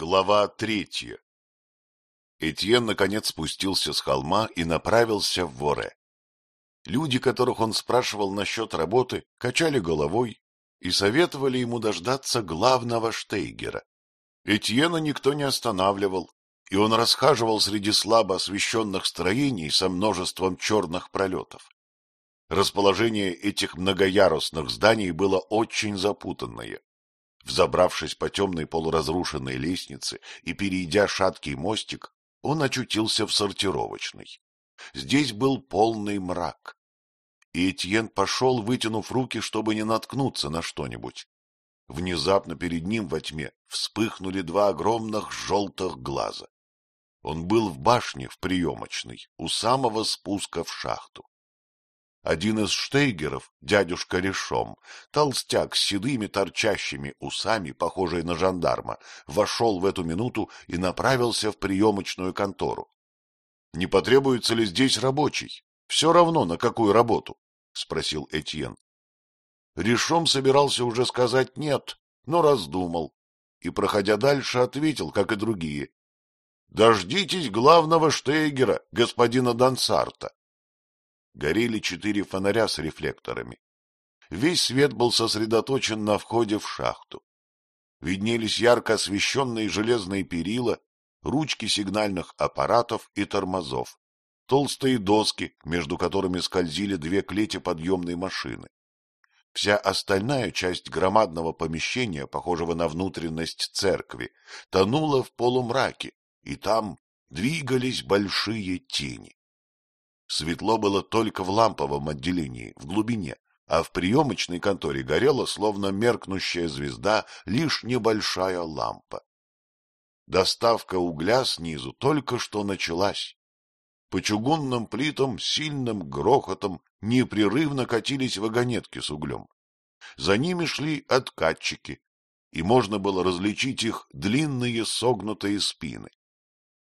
Глава третья Этьен наконец спустился с холма и направился в Воре. Люди, которых он спрашивал насчет работы, качали головой и советовали ему дождаться главного Штейгера. Этьена никто не останавливал, и он расхаживал среди слабо освещенных строений со множеством черных пролетов. Расположение этих многоярусных зданий было очень запутанное. Взобравшись по темной полуразрушенной лестнице и перейдя шаткий мостик, он очутился в сортировочной. Здесь был полный мрак. И Этьен пошел, вытянув руки, чтобы не наткнуться на что-нибудь. Внезапно перед ним во тьме вспыхнули два огромных желтых глаза. Он был в башне в приемочной, у самого спуска в шахту. Один из штейгеров, дядюшка Решом, толстяк с седыми торчащими усами, похожий на жандарма, вошел в эту минуту и направился в приемочную контору. — Не потребуется ли здесь рабочий? Все равно, на какую работу? — спросил Этьен. Решом собирался уже сказать «нет», но раздумал и, проходя дальше, ответил, как и другие. — Дождитесь главного штейгера, господина Дансарта горели четыре фонаря с рефлекторами. Весь свет был сосредоточен на входе в шахту. Виднелись ярко освещенные железные перила, ручки сигнальных аппаратов и тормозов, толстые доски, между которыми скользили две клети подъемной машины. Вся остальная часть громадного помещения, похожего на внутренность церкви, тонула в полумраке, и там двигались большие тени. Светло было только в ламповом отделении, в глубине, а в приемочной конторе горела, словно меркнущая звезда, лишь небольшая лампа. Доставка угля снизу только что началась. По чугунным плитам сильным грохотом непрерывно катились вагонетки с углем. За ними шли откатчики, и можно было различить их длинные согнутые спины.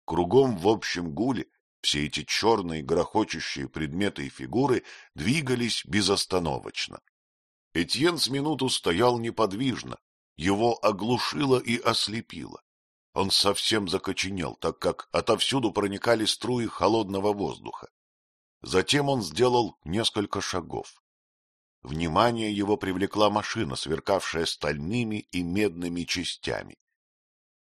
Кругом в общем гуле все эти черные грохочущие предметы и фигуры двигались безостановочно. Этьен с минуту стоял неподвижно, его оглушило и ослепило. Он совсем закоченел, так как отовсюду проникали струи холодного воздуха. Затем он сделал несколько шагов. Внимание его привлекла машина, сверкавшая стальными и медными частями.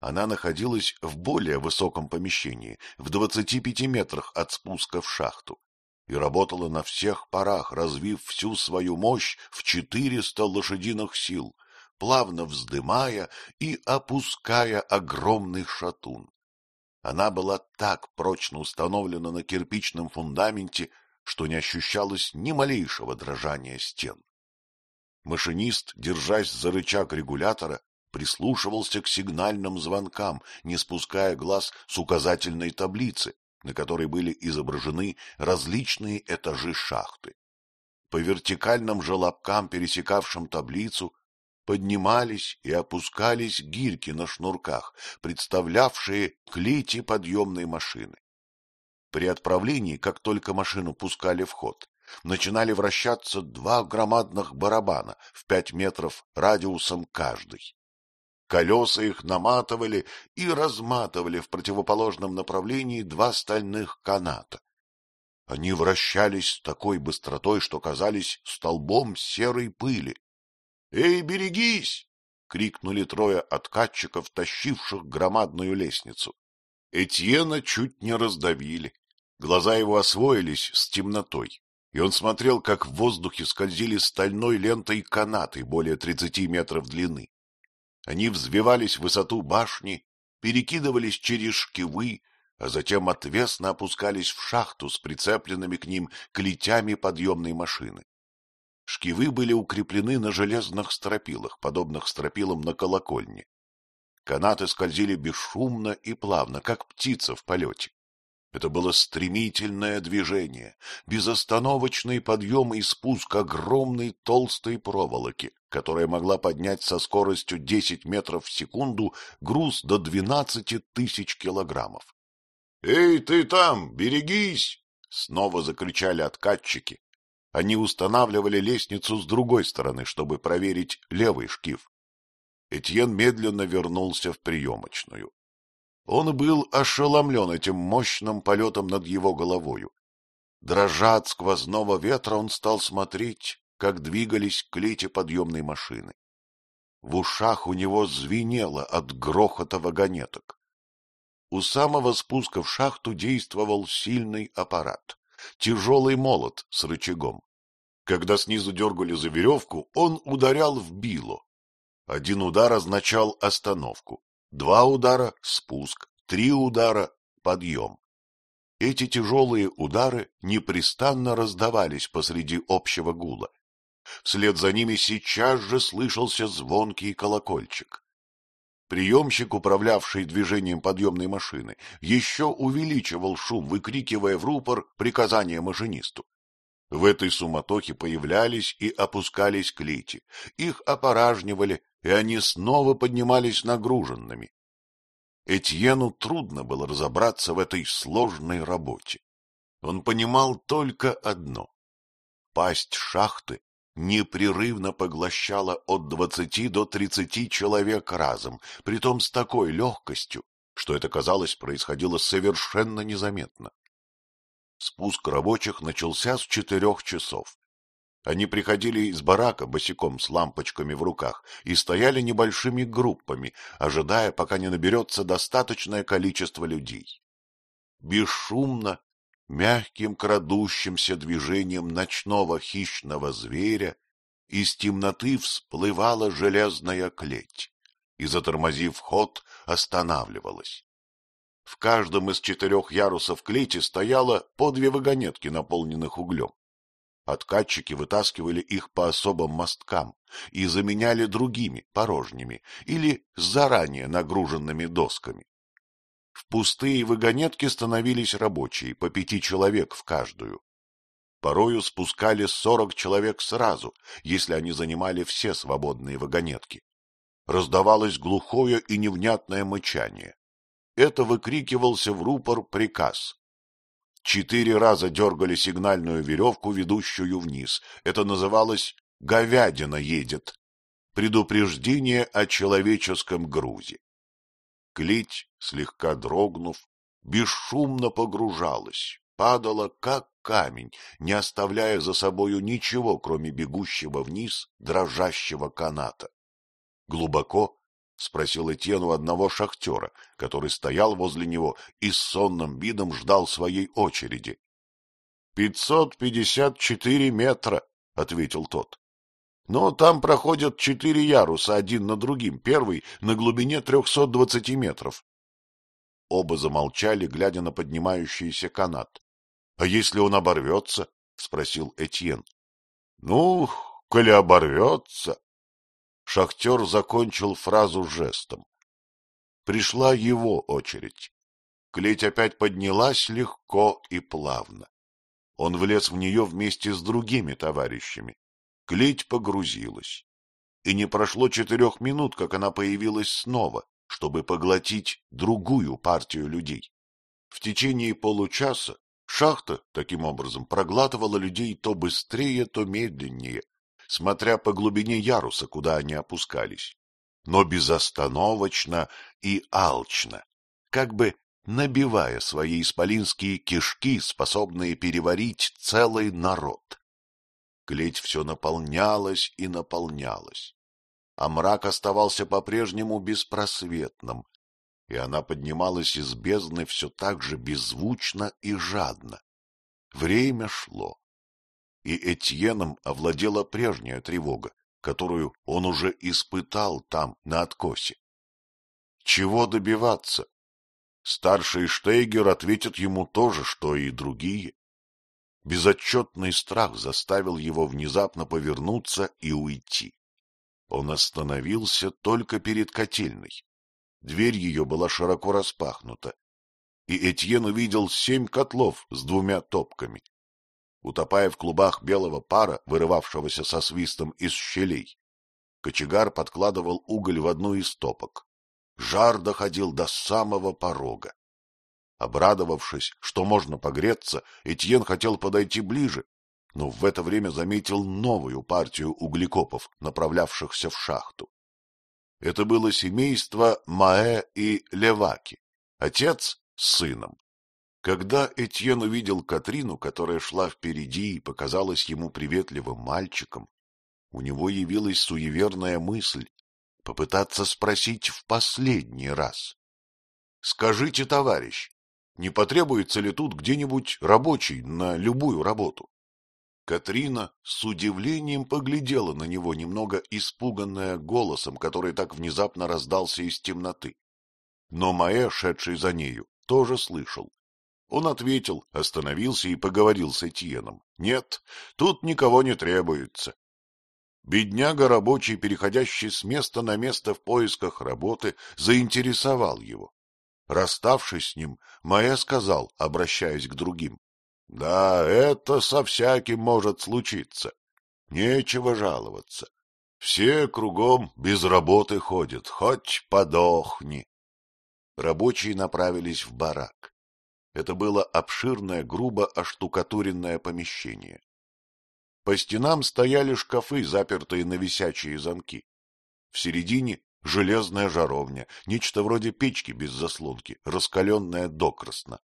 Она находилась в более высоком помещении, в двадцати пяти метрах от спуска в шахту, и работала на всех парах, развив всю свою мощь в четыреста лошадиных сил, плавно вздымая и опуская огромный шатун. Она была так прочно установлена на кирпичном фундаменте, что не ощущалось ни малейшего дрожания стен. Машинист, держась за рычаг регулятора, прислушивался к сигнальным звонкам, не спуская глаз с указательной таблицы, на которой были изображены различные этажи шахты. По вертикальным желобкам, пересекавшим таблицу, поднимались и опускались гирьки на шнурках, представлявшие клети подъемной машины. При отправлении, как только машину пускали в ход, начинали вращаться два громадных барабана в пять метров радиусом каждый. Колеса их наматывали и разматывали в противоположном направлении два стальных каната. Они вращались с такой быстротой, что казались столбом серой пыли. — Эй, берегись! — крикнули трое откатчиков, тащивших громадную лестницу. Этьена чуть не раздавили. Глаза его освоились с темнотой, и он смотрел, как в воздухе скользили стальной лентой канаты более тридцати метров длины. Они взвивались в высоту башни, перекидывались через шкивы, а затем отвесно опускались в шахту с прицепленными к ним клетями подъемной машины. Шкивы были укреплены на железных стропилах, подобных стропилам на колокольне. Канаты скользили бесшумно и плавно, как птица в полете. Это было стремительное движение, безостановочный подъем и спуск огромной толстой проволоки, которая могла поднять со скоростью 10 метров в секунду груз до 12 тысяч килограммов. — Эй, ты там, берегись! — снова закричали откатчики. Они устанавливали лестницу с другой стороны, чтобы проверить левый шкив. Этьен медленно вернулся в приемочную. Он был ошеломлен этим мощным полетом над его головою. Дрожа от сквозного ветра, он стал смотреть, как двигались клети подъемной машины. В ушах у него звенело от грохота вагонеток. У самого спуска в шахту действовал сильный аппарат, тяжелый молот с рычагом. Когда снизу дергали за веревку, он ударял в било. Один удар означал остановку, два удара — спуск, три удара — подъем. Эти тяжелые удары непрестанно раздавались посреди общего гула. Вслед за ними сейчас же слышался звонкий колокольчик. Приемщик, управлявший движением подъемной машины, еще увеличивал шум, выкрикивая в рупор приказание машинисту. В этой суматохе появлялись и опускались клети, их опоражнивали, и они снова поднимались нагруженными. Этьену трудно было разобраться в этой сложной работе. Он понимал только одно — пасть шахты непрерывно поглощала от двадцати до тридцати человек разом, притом с такой легкостью, что это, казалось, происходило совершенно незаметно. Спуск рабочих начался с четырех часов. Они приходили из барака босиком с лампочками в руках и стояли небольшими группами, ожидая, пока не наберется достаточное количество людей. Бесшумно мягким крадущимся движением ночного хищного зверя из темноты всплывала железная клеть и, затормозив ход, останавливалась. В каждом из четырех ярусов клети стояло по две вагонетки, наполненных углем. Откатчики вытаскивали их по особым мосткам и заменяли другими, порожними или заранее нагруженными досками. Пустые вагонетки становились рабочие, по пяти человек в каждую. Порою спускали сорок человек сразу, если они занимали все свободные вагонетки. Раздавалось глухое и невнятное мычание. Это выкрикивался в рупор приказ. Четыре раза дергали сигнальную веревку, ведущую вниз. Это называлось «говядина едет». Предупреждение о человеческом грузе. Клить, слегка дрогнув, бесшумно погружалась, падала, как камень, не оставляя за собою ничего, кроме бегущего вниз дрожащего каната. Глубоко? — спросил Этьен у одного шахтера, который стоял возле него и с сонным видом ждал своей очереди. — Пятьсот пятьдесят четыре метра, — ответил тот. Но там проходят четыре яруса один на другим, первый на глубине трехсот двадцати метров. Оба замолчали, глядя на поднимающийся канат. — А если он оборвется? — спросил Этьен. — Ну, коли оборвется. Шахтер закончил фразу жестом. Пришла его очередь. Клеть опять поднялась легко и плавно. Он влез в нее вместе с другими товарищами. Клеть погрузилась. И не прошло четырех минут, как она появилась снова, чтобы поглотить другую партию людей. В течение получаса шахта, таким образом, проглатывала людей то быстрее, то медленнее, смотря по глубине яруса, куда они опускались, но безостановочно и алчно, как бы набивая свои исполинские кишки, способные переварить целый народ клеть все наполнялась и наполнялась, а мрак оставался по-прежнему беспросветным, и она поднималась из бездны все так же беззвучно и жадно. Время шло, и Этьеном овладела прежняя тревога, которую он уже испытал там, на откосе. Чего добиваться? Старший Штейгер ответит ему то же, что и другие. Безотчетный страх заставил его внезапно повернуться и уйти. Он остановился только перед котельной. Дверь ее была широко распахнута, и Этьен увидел семь котлов с двумя топками. Утопая в клубах белого пара, вырывавшегося со свистом из щелей, кочегар подкладывал уголь в одну из топок. Жар доходил до самого порога. Обрадовавшись, что можно погреться, Этьен хотел подойти ближе, но в это время заметил новую партию углекопов, направлявшихся в шахту. Это было семейство Маэ и Леваки, отец с сыном. Когда Этьен увидел Катрину, которая шла впереди и показалась ему приветливым мальчиком, у него явилась суеверная мысль попытаться спросить в последний раз. — Скажите, товарищ, не потребуется ли тут где-нибудь рабочий на любую работу? Катрина с удивлением поглядела на него, немного испуганная голосом, который так внезапно раздался из темноты. Но Маэ, шедший за нею, тоже слышал. Он ответил, остановился и поговорил с Этьеном. Нет, тут никого не требуется. Бедняга рабочий, переходящий с места на место в поисках работы, заинтересовал его. Расставшись с ним, Маэ сказал, обращаясь к другим. — Да, это со всяким может случиться. Нечего жаловаться. Все кругом без работы ходят, хоть подохни. Рабочие направились в барак. Это было обширное, грубо оштукатуренное помещение. По стенам стояли шкафы, запертые на висячие замки. В середине железная жаровня, нечто вроде печки без заслонки, раскаленная докрасно.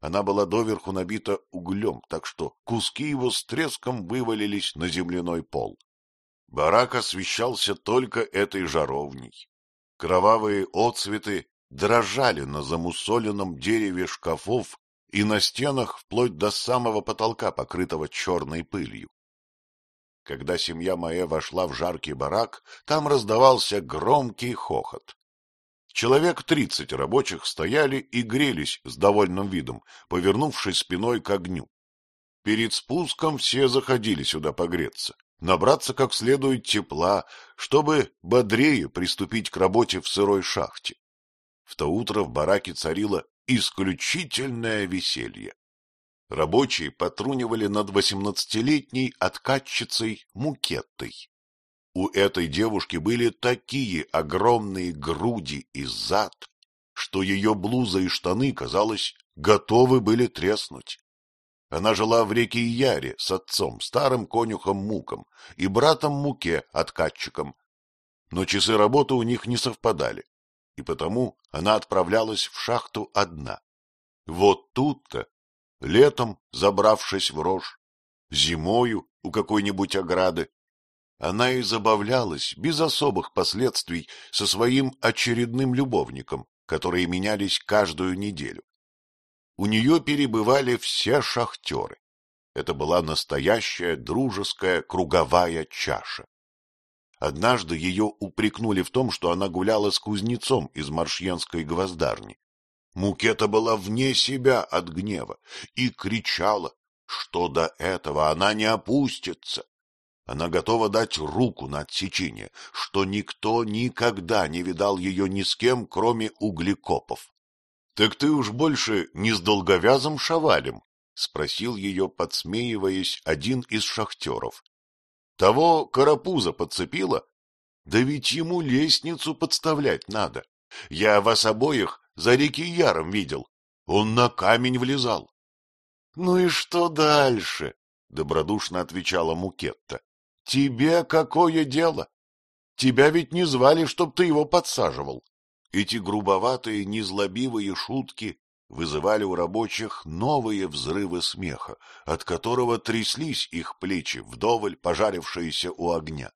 Она была доверху набита углем, так что куски его с треском вывалились на земляной пол. Барак освещался только этой жаровней. Кровавые отцветы дрожали на замусоленном дереве шкафов и на стенах вплоть до самого потолка, покрытого черной пылью. Когда семья моя вошла в жаркий барак, там раздавался громкий хохот. Человек тридцать рабочих стояли и грелись с довольным видом, повернувшись спиной к огню. Перед спуском все заходили сюда погреться, набраться как следует тепла, чтобы бодрее приступить к работе в сырой шахте. В то утро в бараке царило исключительное веселье. Рабочие потрунивали над восемнадцатилетней откатчицей Мукеттой. У этой девушки были такие огромные груди и зад, что ее блуза и штаны, казалось, готовы были треснуть. Она жила в реке Яре с отцом, старым конюхом Муком, и братом Муке, откатчиком. Но часы работы у них не совпадали и потому она отправлялась в шахту одна. Вот тут-то, летом забравшись в рожь, зимою у какой-нибудь ограды, она и забавлялась без особых последствий со своим очередным любовником, которые менялись каждую неделю. У нее перебывали все шахтеры. Это была настоящая дружеская круговая чаша. Однажды ее упрекнули в том, что она гуляла с кузнецом из маршьенской гвоздарни. Мукета была вне себя от гнева и кричала, что до этого она не опустится. Она готова дать руку на отсечение, что никто никогда не видал ее ни с кем, кроме углекопов. — Так ты уж больше не с долговязым шавалем? — спросил ее, подсмеиваясь, один из шахтеров. Того карапуза подцепила? Да ведь ему лестницу подставлять надо. Я вас обоих за реки Яром видел. Он на камень влезал. — Ну и что дальше? — добродушно отвечала Мукетта. — Тебе какое дело? Тебя ведь не звали, чтоб ты его подсаживал. Эти грубоватые, незлобивые шутки вызывали у рабочих новые взрывы смеха, от которого тряслись их плечи, вдоволь пожарившиеся у огня.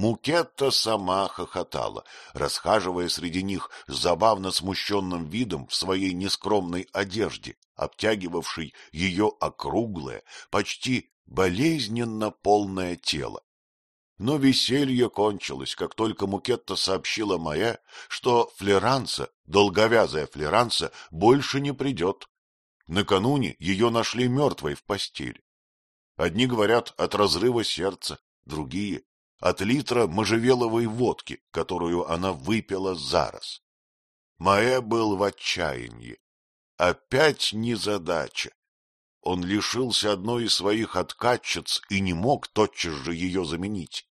Мукетта сама хохотала, расхаживая среди них с забавно смущенным видом в своей нескромной одежде, обтягивавшей ее округлое, почти болезненно полное тело. Но веселье кончилось, как только Мукетта сообщила Майе, что Флеранца, долговязая Флеранца, больше не придет. Накануне ее нашли мертвой в постели. Одни говорят от разрыва сердца, другие — от литра можжевеловой водки, которую она выпила за раз. Маэ был в отчаянии. Опять незадача. Он лишился одной из своих откатчиц и не мог тотчас же ее заменить.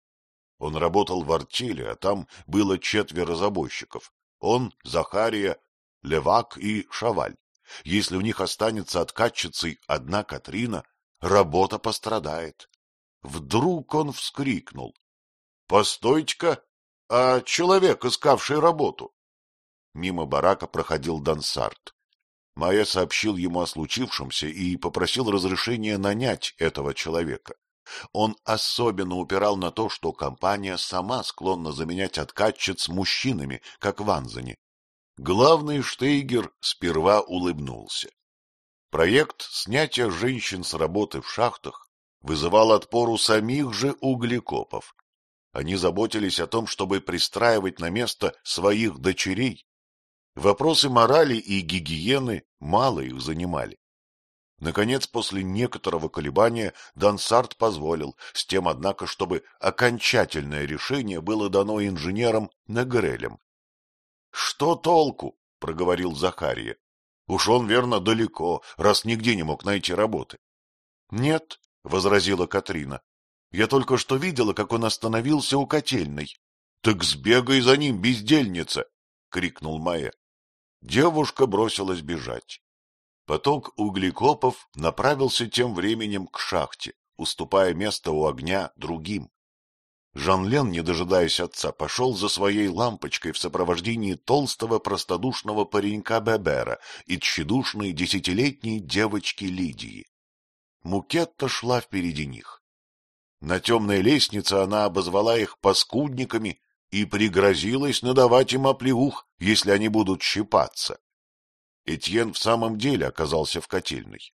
Он работал в артели, а там было четверо забойщиков. Он, Захария, Левак и Шаваль. Если у них останется откатчицей одна Катрина, работа пострадает. Вдруг он вскрикнул. — Постойте-ка, а человек, искавший работу. Мимо барака проходил Дансарт. Майя сообщил ему о случившемся и попросил разрешения нанять этого человека. Он особенно упирал на то, что компания сама склонна заменять откатчиц мужчинами, как в Анзане. Главный Штейгер сперва улыбнулся. Проект снятия женщин с работы в шахтах вызывал отпор у самих же углекопов. Они заботились о том, чтобы пристраивать на место своих дочерей. Вопросы морали и гигиены мало их занимали. Наконец, после некоторого колебания, Дансарт позволил, с тем, однако, чтобы окончательное решение было дано инженерам Негрелем. — Что толку? — проговорил Захария. — Уж он, верно, далеко, раз нигде не мог найти работы. — Нет, — возразила Катрина. — Я только что видела, как он остановился у котельной. — Так сбегай за ним, бездельница! — крикнул Майя. Девушка бросилась бежать. Поток углекопов направился тем временем к шахте, уступая место у огня другим. Жан-Лен, не дожидаясь отца, пошел за своей лампочкой в сопровождении толстого простодушного паренька Бебера и тщедушной десятилетней девочки Лидии. Мукетта шла впереди них. На темной лестнице она обозвала их паскудниками и пригрозилась надавать им оплеух, если они будут щипаться. Этьен в самом деле оказался в котельной.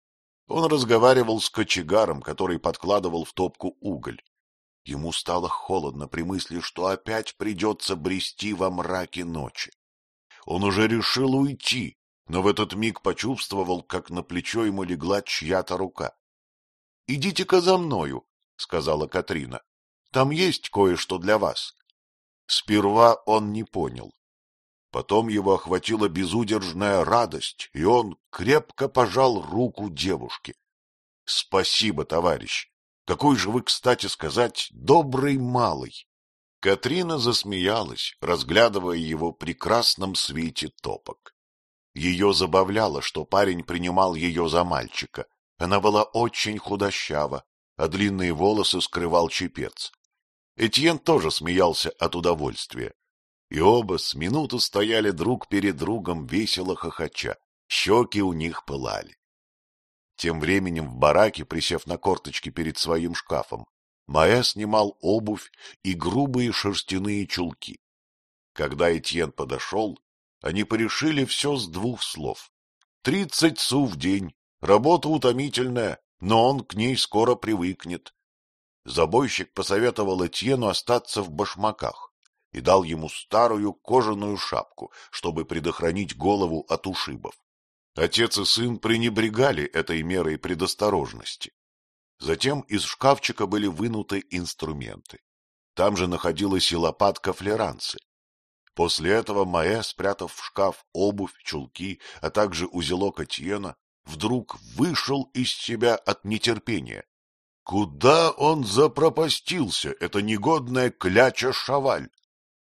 Он разговаривал с кочегаром, который подкладывал в топку уголь. Ему стало холодно при мысли, что опять придется брести во мраке ночи. Он уже решил уйти, но в этот миг почувствовал, как на плечо ему легла чья-то рука. — Идите-ка за мною, — сказала Катрина. — Там есть кое-что для вас. Сперва он не понял. Потом его охватила безудержная радость, и он крепко пожал руку девушке. — Спасибо, товарищ. Какой же вы, кстати сказать, добрый малый. Катрина засмеялась, разглядывая его прекрасном свете топок. Ее забавляло, что парень принимал ее за мальчика. Она была очень худощава, а длинные волосы скрывал чепец. Этьен тоже смеялся от удовольствия и оба с минуту стояли друг перед другом весело хохоча, щеки у них пылали. Тем временем в бараке, присев на корточки перед своим шкафом, Маэ снимал обувь и грубые шерстяные чулки. Когда Этьен подошел, они порешили все с двух слов. Тридцать су в день, работа утомительная, но он к ней скоро привыкнет. Забойщик посоветовал Этьену остаться в башмаках и дал ему старую кожаную шапку, чтобы предохранить голову от ушибов. Отец и сын пренебрегали этой мерой предосторожности. Затем из шкафчика были вынуты инструменты. Там же находилась и лопатка флеранцы. После этого Маэ, спрятав в шкаф обувь, чулки, а также узелок Этьена, вдруг вышел из себя от нетерпения. Куда он запропастился, эта негодная кляча шаваль?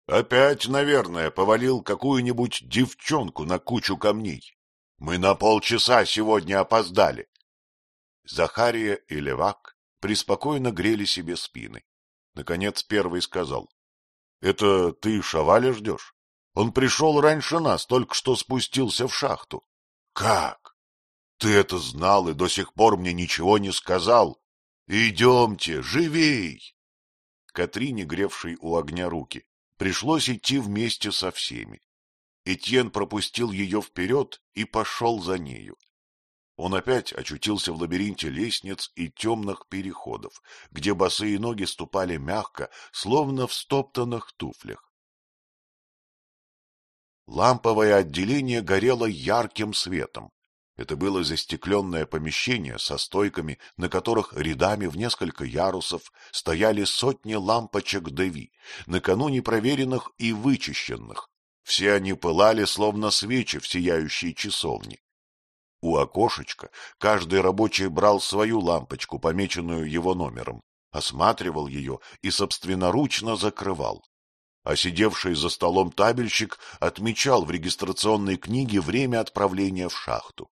Опять, наверное, повалил какую-нибудь девчонку на кучу камней. Мы на полчаса сегодня опоздали. Захария и Левак преспокойно грели себе спины. Наконец первый сказал. — Это ты Шаваля ждешь? Он пришел раньше нас, только что спустился в шахту. — Как? Ты это знал и до сих пор мне ничего не сказал? Идемте, живей! Катрине, гревшей у огня руки, Пришлось идти вместе со всеми. Этьен пропустил ее вперед и пошел за нею. Он опять очутился в лабиринте лестниц и темных переходов, где босые ноги ступали мягко, словно в стоптанных туфлях. Ламповое отделение горело ярким светом. Это было застекленное помещение со стойками, на которых рядами в несколько ярусов стояли сотни лампочек Деви, накануне проверенных и вычищенных. Все они пылали, словно свечи в сияющей часовне. У окошечка каждый рабочий брал свою лампочку, помеченную его номером, осматривал ее и собственноручно закрывал. А сидевший за столом табельщик отмечал в регистрационной книге время отправления в шахту.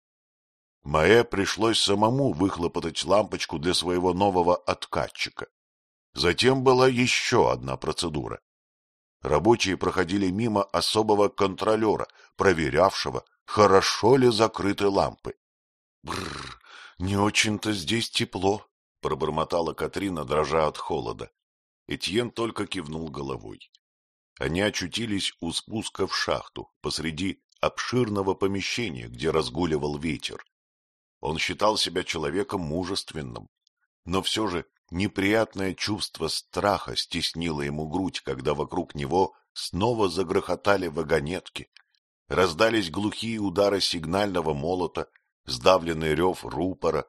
Маэ пришлось самому выхлопотать лампочку для своего нового откатчика. Затем была еще одна процедура. рабочие проходили мимо особого контролера, проверявшего, хорошо ли закрыты лампы. — Бррр, не очень-то здесь тепло, — пробормотала Катрина, дрожа от холода. Этьен только кивнул головой. Они очутились у спуска в шахту, посреди обширного помещения, где разгуливал ветер. Он считал себя человеком мужественным, но все же неприятное чувство страха стеснило ему грудь, когда вокруг него снова загрохотали вагонетки, раздались глухие удары сигнального молота, сдавленный рев рупора,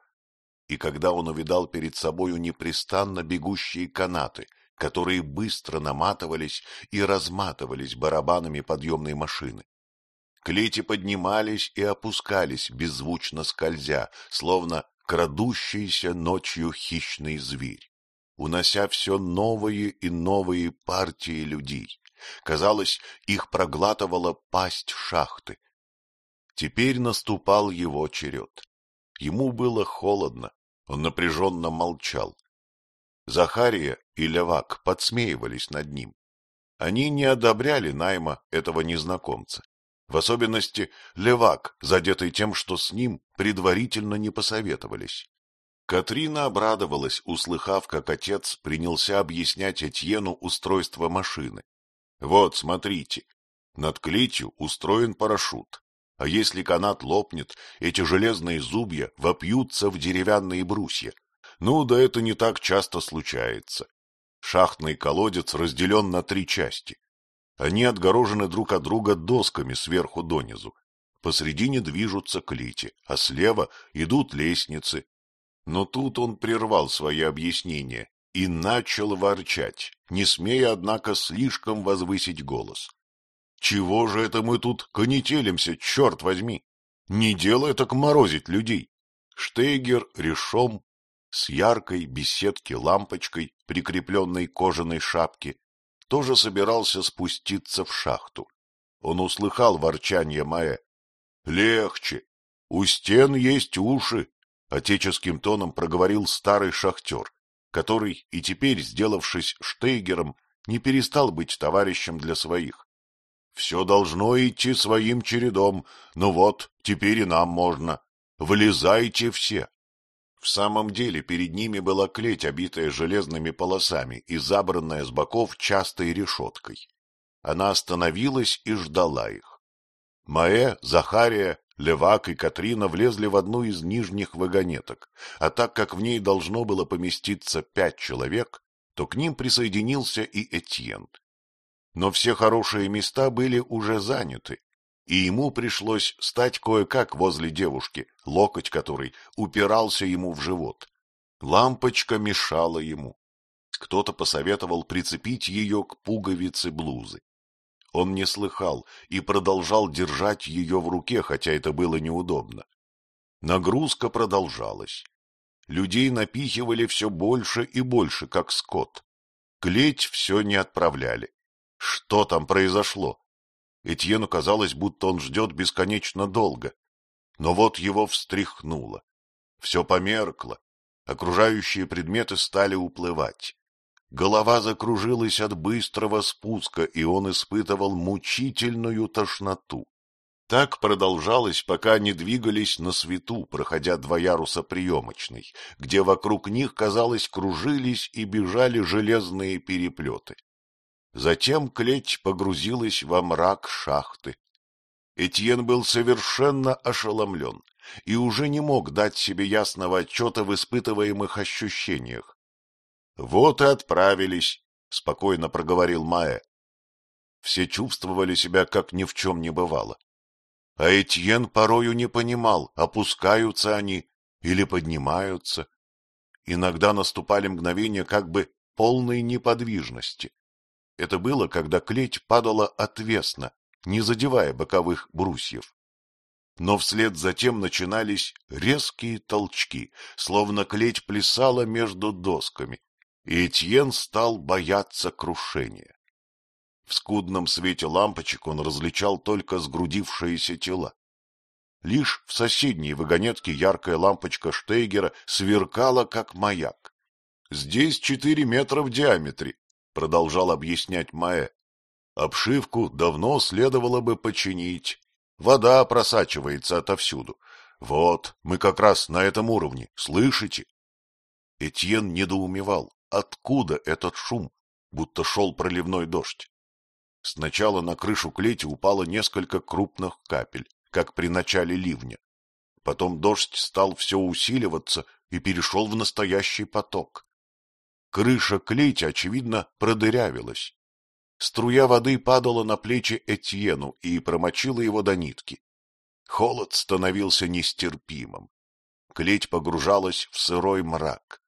и когда он увидал перед собою непрестанно бегущие канаты, которые быстро наматывались и разматывались барабанами подъемной машины. Клети поднимались и опускались, беззвучно скользя, словно крадущийся ночью хищный зверь, унося все новые и новые партии людей. Казалось, их проглатывала пасть шахты. Теперь наступал его черед. Ему было холодно, он напряженно молчал. Захария и Левак подсмеивались над ним. Они не одобряли найма этого незнакомца. В особенности Левак, задетый тем, что с ним предварительно не посоветовались. Катрина обрадовалась, услыхав, как отец принялся объяснять Этьену устройство машины. Вот, смотрите, над клетью устроен парашют, а если канат лопнет, эти железные зубья вопьются в деревянные брусья. Ну, да это не так часто случается. Шахтный колодец разделен на три части. Они отгорожены друг от друга досками сверху донизу. Посредине движутся клети, а слева идут лестницы. Но тут он прервал свои объяснения и начал ворчать, не смея, однако, слишком возвысить голос. Чего же это мы тут конетелимся, черт возьми? Не дело это к морозить людей. Штейгер решом с яркой беседки лампочкой, прикрепленной кожаной шапке, тоже собирался спуститься в шахту. Он услыхал ворчание Маэ. — Легче. У стен есть уши, — отеческим тоном проговорил старый шахтер, который и теперь, сделавшись штейгером, не перестал быть товарищем для своих. Все должно идти своим чередом, ну вот, теперь и нам можно. Влезайте все. В самом деле перед ними была клеть, обитая железными полосами и забранная с боков частой решеткой. Она остановилась и ждала их. Маэ, Захария, Левак и Катрина влезли в одну из нижних вагонеток, а так как в ней должно было поместиться пять человек, то к ним присоединился и Этьен. Но все хорошие места были уже заняты, и ему пришлось стать кое-как возле девушки, локоть которой упирался ему в живот. Лампочка мешала ему. Кто-то посоветовал прицепить ее к пуговице блузы. Он не слыхал и продолжал держать ее в руке, хотя это было неудобно. Нагрузка продолжалась. Людей напихивали все больше и больше, как скот. Клеть все не отправляли. Что там произошло? Этьену казалось, будто он ждет бесконечно долго. Но вот его встряхнуло. Все померкло. Окружающие предметы стали уплывать. Голова закружилась от быстрого спуска, и он испытывал мучительную тошноту. Так продолжалось, пока они двигались на свету, проходя два яруса приемочной, где вокруг них, казалось, кружились и бежали железные переплеты. Затем клеть погрузилась во мрак шахты. Этьен был совершенно ошеломлен и уже не мог дать себе ясного отчета в испытываемых ощущениях. — Вот и отправились, — спокойно проговорил Маэ. Все чувствовали себя, как ни в чем не бывало. А Этьен порою не понимал, опускаются они или поднимаются. Иногда наступали мгновения как бы полной неподвижности. Это было, когда клеть падала отвесно, не задевая боковых брусьев. Но вслед за тем начинались резкие толчки, словно клеть плясала между досками, и Этьен стал бояться крушения. В скудном свете лампочек он различал только сгрудившиеся тела. Лишь в соседней вагонетке яркая лампочка Штейгера сверкала, как маяк. Здесь четыре метра в диаметре, — продолжал объяснять Маэ. Обшивку давно следовало бы починить. Вода просачивается отовсюду. Вот, мы как раз на этом уровне, слышите? Этьен недоумевал, откуда этот шум, будто шел проливной дождь. Сначала на крышу клети упало несколько крупных капель, как при начале ливня. Потом дождь стал все усиливаться и перешел в настоящий поток. Крыша клети, очевидно, продырявилась. Струя воды падала на плечи Этьену и промочила его до нитки. Холод становился нестерпимым. Клеть погружалась в сырой мрак.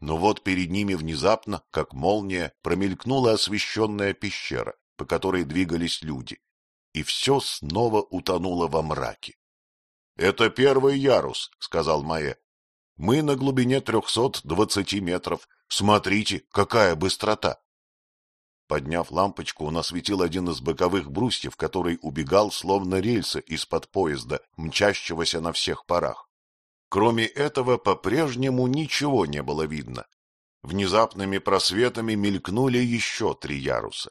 Но вот перед ними внезапно, как молния, промелькнула освещенная пещера, по которой двигались люди, и все снова утонуло во мраке. — Это первый ярус, — сказал Маэ. — Мы на глубине трехсот двадцати метров. Смотрите, какая быстрота! Подняв лампочку, он осветил один из боковых брусьев, который убегал, словно рельсы из-под поезда, мчащегося на всех парах. Кроме этого, по-прежнему ничего не было видно. Внезапными просветами мелькнули еще три яруса.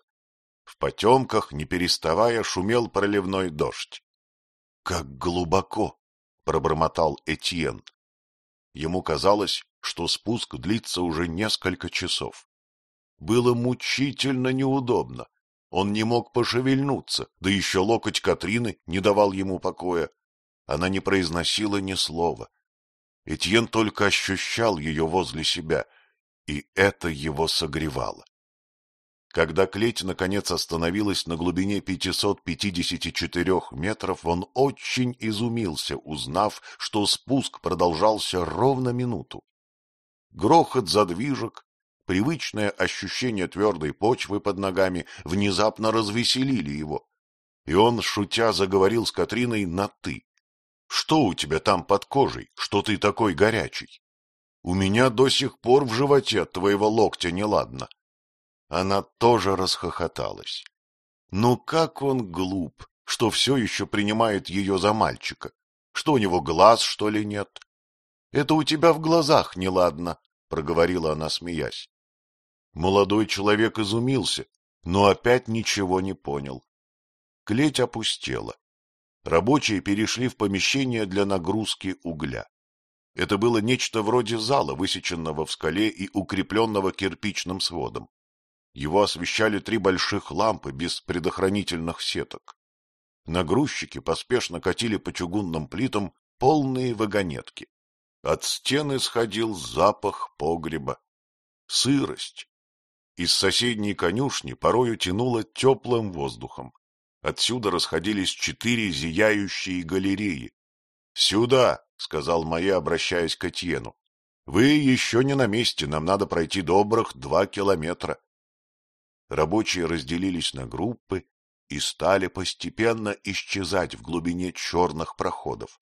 В потемках, не переставая, шумел проливной дождь. — Как глубоко! — пробормотал Этьен. Ему казалось, что спуск длится уже несколько часов. Было мучительно неудобно. Он не мог пошевельнуться, да еще локоть Катрины не давал ему покоя. Она не произносила ни слова. Этьен только ощущал ее возле себя, и это его согревало. Когда клеть наконец остановилась на глубине 554 метров, он очень изумился, узнав, что спуск продолжался ровно минуту. Грохот задвижек, привычное ощущение твердой почвы под ногами внезапно развеселили его, и он, шутя, заговорил с Катриной на «ты». «Что у тебя там под кожей, что ты такой горячий? У меня до сих пор в животе от твоего локтя неладно». Она тоже расхохоталась. Ну как он глуп, что все еще принимает ее за мальчика. Что у него глаз, что ли, нет? Это у тебя в глазах неладно, — проговорила она, смеясь. Молодой человек изумился, но опять ничего не понял. Клеть опустела. Рабочие перешли в помещение для нагрузки угля. Это было нечто вроде зала, высеченного в скале и укрепленного кирпичным сводом. Его освещали три больших лампы без предохранительных сеток. Нагрузчики поспешно катили по чугунным плитам полные вагонетки. От стены сходил запах погреба. Сырость. Из соседней конюшни порою тянуло теплым воздухом. Отсюда расходились четыре зияющие галереи. — Сюда, — сказал Майя, обращаясь к Этьену. — Вы еще не на месте, нам надо пройти добрых два километра. Рабочие разделились на группы и стали постепенно исчезать в глубине черных проходов.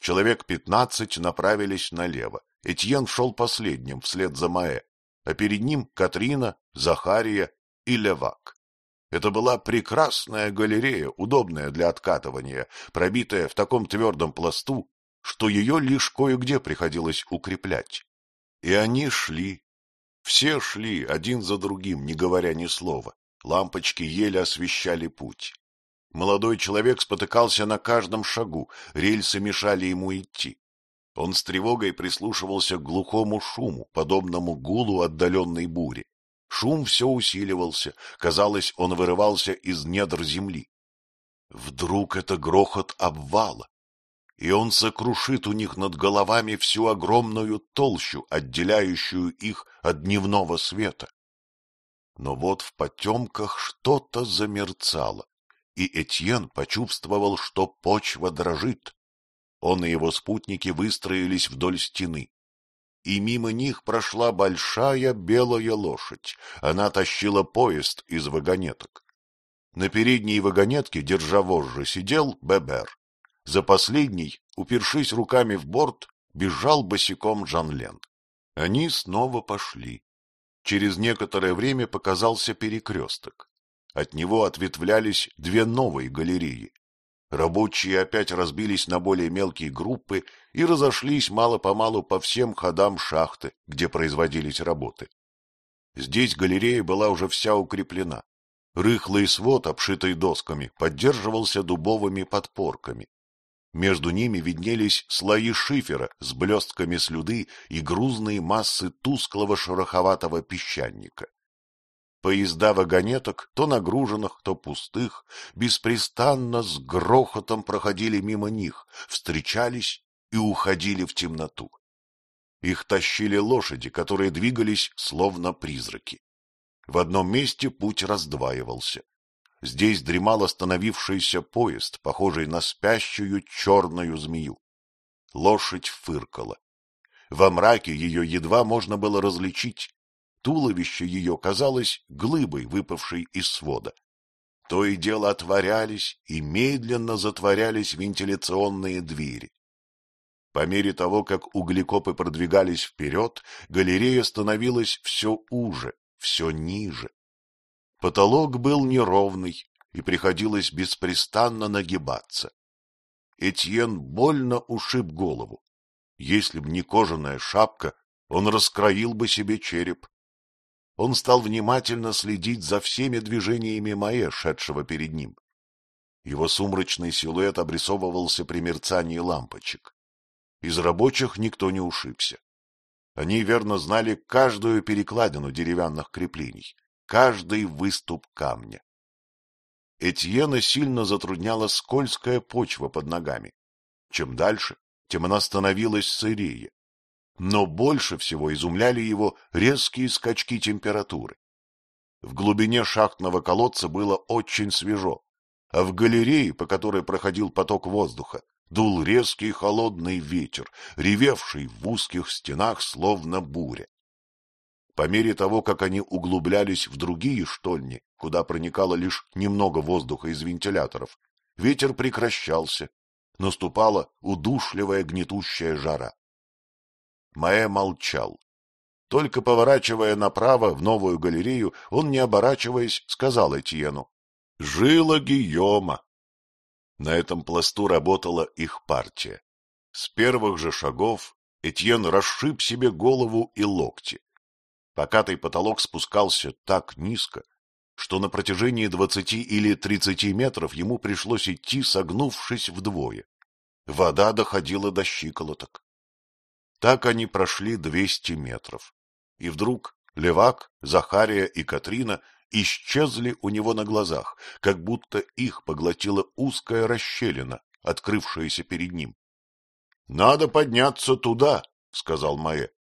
Человек пятнадцать направились налево. Этьен шел последним, вслед за Маэ, а перед ним Катрина, Захария и Левак. Это была прекрасная галерея, удобная для откатывания, пробитая в таком твердом пласту, что ее лишь кое-где приходилось укреплять. И они шли, все шли один за другим, не говоря ни слова. Лампочки еле освещали путь. Молодой человек спотыкался на каждом шагу, рельсы мешали ему идти. Он с тревогой прислушивался к глухому шуму, подобному гулу отдаленной бури. Шум все усиливался, казалось, он вырывался из недр земли. Вдруг это грохот обвала, и он сокрушит у них над головами всю огромную толщу, отделяющую их от дневного света. Но вот в потемках что-то замерцало, и Этьен почувствовал, что почва дрожит. Он и его спутники выстроились вдоль стены. И мимо них прошла большая белая лошадь. Она тащила поезд из вагонеток. На передней вагонетке, держа вожжи, сидел Бебер. За последней, упершись руками в борт, бежал босиком Жан-Лен. Они снова пошли. Через некоторое время показался перекресток. От него ответвлялись две новые галереи. Рабочие опять разбились на более мелкие группы и разошлись мало-помалу по всем ходам шахты, где производились работы. Здесь галерея была уже вся укреплена. Рыхлый свод, обшитый досками, поддерживался дубовыми подпорками. Между ними виднелись слои шифера с блестками слюды и грузные массы тусклого шероховатого песчаника. Поезда вагонеток, то нагруженных, то пустых, беспрестанно с грохотом проходили мимо них, встречались и уходили в темноту. Их тащили лошади, которые двигались словно призраки. В одном месте путь раздваивался. Здесь дремал остановившийся поезд, похожий на спящую черную змею. Лошадь фыркала. Во мраке ее едва можно было различить, Туловище ее казалось глыбой, выпавшей из свода. То и дело отворялись и медленно затворялись вентиляционные двери. По мере того, как углекопы продвигались вперед, галерея становилась все уже, все ниже. Потолок был неровный, и приходилось беспрестанно нагибаться. Этьен больно ушиб голову. Если б не кожаная шапка, он раскроил бы себе череп он стал внимательно следить за всеми движениями Маэ, шедшего перед ним. Его сумрачный силуэт обрисовывался при мерцании лампочек. Из рабочих никто не ушибся. Они верно знали каждую перекладину деревянных креплений, каждый выступ камня. Этьена сильно затрудняла скользкая почва под ногами. Чем дальше, тем она становилась сырее но больше всего изумляли его резкие скачки температуры. В глубине шахтного колодца было очень свежо, а в галерее, по которой проходил поток воздуха, дул резкий холодный ветер, ревевший в узких стенах, словно буря. По мере того, как они углублялись в другие штольни, куда проникало лишь немного воздуха из вентиляторов, ветер прекращался, наступала удушливая гнетущая жара. Маэ молчал. Только поворачивая направо в новую галерею, он, не оборачиваясь, сказал Этьену. — Жила Гийома. На этом пласту работала их партия. С первых же шагов Этьен расшиб себе голову и локти. Покатый потолок спускался так низко, что на протяжении двадцати или тридцати метров ему пришлось идти, согнувшись вдвое. Вода доходила до щиколоток. Так они прошли двести метров. И вдруг Левак, Захария и Катрина исчезли у него на глазах, как будто их поглотила узкая расщелина, открывшаяся перед ним. — Надо подняться туда, — сказал Маэ. —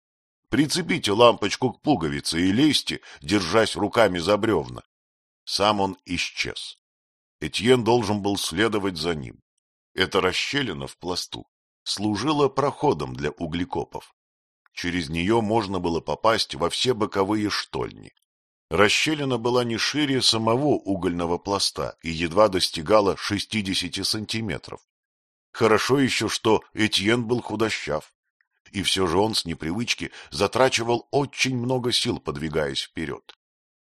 Прицепите лампочку к пуговице и лезьте, держась руками за бревна. Сам он исчез. Этьен должен был следовать за ним. Это расщелина в пласту служила проходом для углекопов. Через нее можно было попасть во все боковые штольни. Расщелина была не шире самого угольного пласта и едва достигала 60 сантиметров. Хорошо еще, что Этьен был худощав, и все же он с непривычки затрачивал очень много сил, подвигаясь вперед.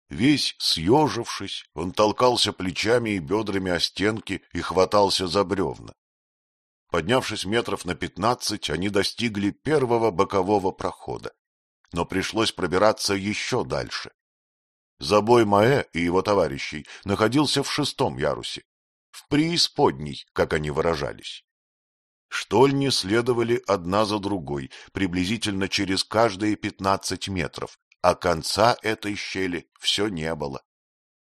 Весь съежившись, он толкался плечами и бедрами о стенки и хватался за бревна. Поднявшись метров на пятнадцать, они достигли первого бокового прохода. Но пришлось пробираться еще дальше. Забой Маэ и его товарищей находился в шестом ярусе, в преисподней, как они выражались. Штольни следовали одна за другой, приблизительно через каждые пятнадцать метров, а конца этой щели все не было.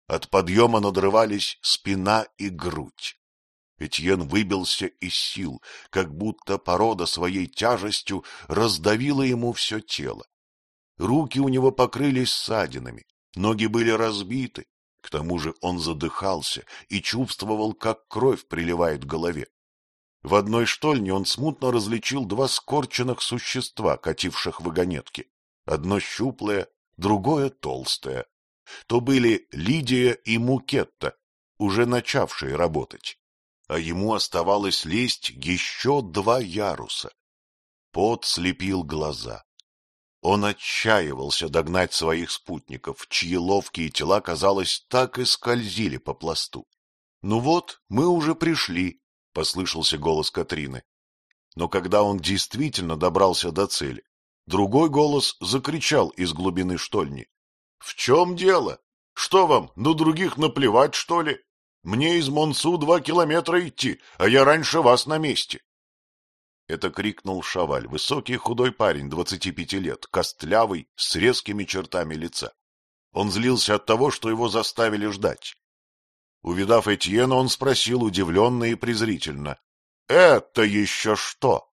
От подъема надрывались спина и грудь. Этьен выбился из сил, как будто порода своей тяжестью раздавила ему все тело. Руки у него покрылись ссадинами, ноги были разбиты, к тому же он задыхался и чувствовал, как кровь приливает к голове. В одной штольне он смутно различил два скорченных существа, кативших вагонетки. Одно щуплое, другое толстое. То были Лидия и Мукетта, уже начавшие работать а ему оставалось лезть еще два яруса. Пот слепил глаза. Он отчаивался догнать своих спутников, чьи ловкие тела, казалось, так и скользили по пласту. — Ну вот, мы уже пришли, — послышался голос Катрины. Но когда он действительно добрался до цели, другой голос закричал из глубины штольни. — В чем дело? Что вам, на других наплевать, что ли? Мне из Монсу два километра идти, а я раньше вас на месте. Это крикнул Шаваль, высокий худой парень, двадцати пяти лет, костлявый, с резкими чертами лица. Он злился от того, что его заставили ждать. Увидав Этьена, он спросил удивленно и презрительно. — Это еще что?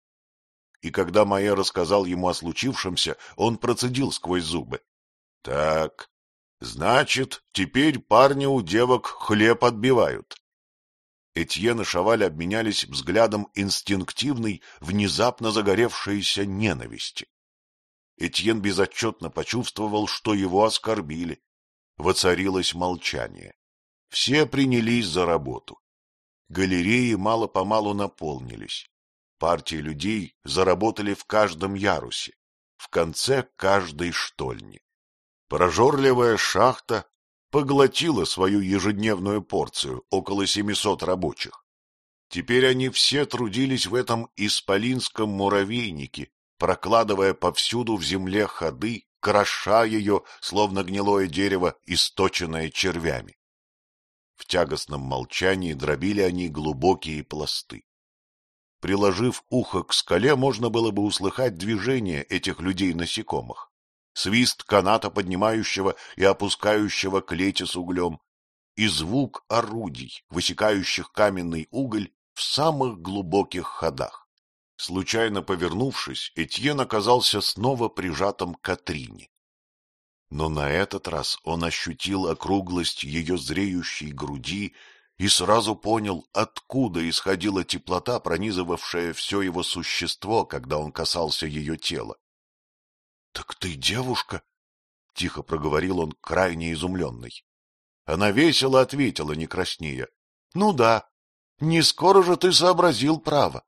И когда Майя рассказал ему о случившемся, он процедил сквозь зубы. — Так, значит, теперь парни у девок хлеб отбивают. Этьен и Шаваль обменялись взглядом инстинктивной, внезапно загоревшейся ненависти. Этьен безотчетно почувствовал, что его оскорбили. Воцарилось молчание. Все принялись за работу. Галереи мало-помалу наполнились. Партии людей заработали в каждом ярусе, в конце каждой штольни. Прожорливая шахта поглотила свою ежедневную порцию, около 700 рабочих. Теперь они все трудились в этом исполинском муравейнике, прокладывая повсюду в земле ходы, кроша ее, словно гнилое дерево, источенное червями. В тягостном молчании дробили они глубокие пласты. Приложив ухо к скале, можно было бы услыхать движение этих людей-насекомых. Свист каната, поднимающего и опускающего клети с углем, и звук орудий, высекающих каменный уголь в самых глубоких ходах. Случайно повернувшись, Этьен оказался снова прижатым к Катрине но на этот раз он ощутил округлость ее зреющей груди и сразу понял, откуда исходила теплота, пронизывавшая все его существо, когда он касался ее тела. — Так ты девушка? — тихо проговорил он, крайне изумленный. Она весело ответила, не краснея. — Ну да, не скоро же ты сообразил право.